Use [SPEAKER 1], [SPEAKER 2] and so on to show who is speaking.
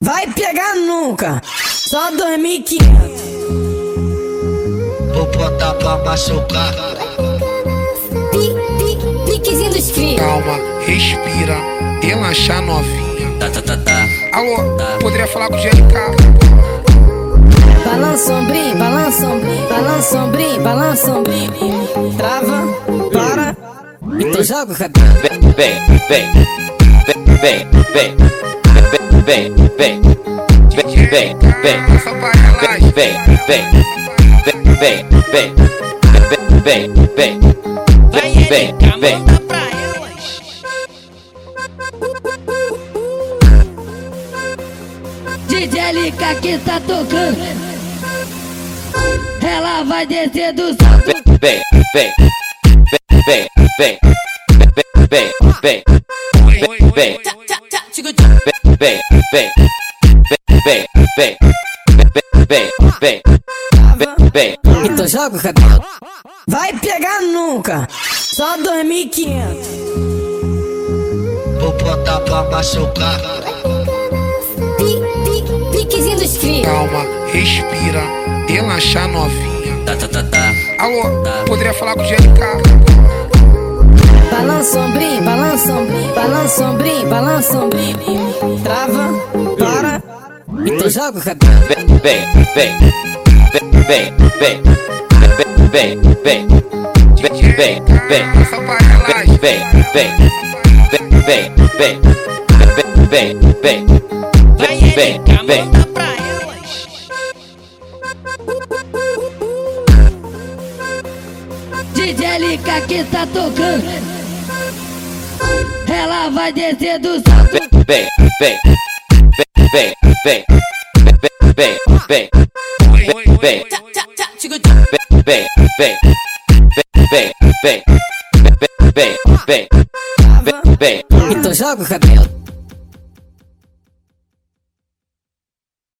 [SPEAKER 1] Vai pegar nunca, só 2.500.
[SPEAKER 2] Vou botar pra machucar.
[SPEAKER 1] Pi, pi, piquezinho dos cria.
[SPEAKER 3] Calma, respira, relaxa novinha.
[SPEAKER 4] Tá, tá, tá, tá.
[SPEAKER 3] Alô, poderia falar com o GLK?
[SPEAKER 1] Balança ombrinho, balança ombrinho, balança ombrinho, balança ombrinho. Trava, para, então joga o cabelo.
[SPEAKER 4] Vem, vem, vem. Vem, vem, vem. Vem, vem. Vem, vem, vem.
[SPEAKER 3] Essa parelagem.
[SPEAKER 4] Vem, vem. Vem, vem, vem. Vem, vem, vem. Vem, vem.
[SPEAKER 1] DJ LK que tá tocando. Ela vai descer do salto.
[SPEAKER 4] Vem, vem. Vem, vem. Vem, vem. Vem, vem. Vem, vem, vem. Vem, vem. Vem, vem. Vem,
[SPEAKER 1] Então joga o cabelo. Vai pegar nunca, só 2.500.
[SPEAKER 2] Vou botar pra machucar.
[SPEAKER 1] Pi, pi, piquezinho dos cria.
[SPEAKER 3] Calma, respira, relaxa novinha.
[SPEAKER 4] Tá, tá, tá, tá.
[SPEAKER 3] Alô, poderia falar com o GLK?
[SPEAKER 1] Balança ombrinho, balança ombrinho, balança ombrinho, balança ombrinho. Trava, para, então joga o cabelo.
[SPEAKER 4] Vem, vem, vem. Vem, vem. Vem, vem. Vem, vem.
[SPEAKER 3] Parelagem.
[SPEAKER 4] Vem, vem. Vem, vem. Vem, vem. Vem, vem.
[SPEAKER 1] DJ LK que tá tocando. Vai descer do salto.
[SPEAKER 4] Vem, vem. Vem, vem. Vem, vem. Vem, vem. Vem, vem. Vem, vem. Vem, vem. Vem, vem.
[SPEAKER 1] Então joga o cabelo.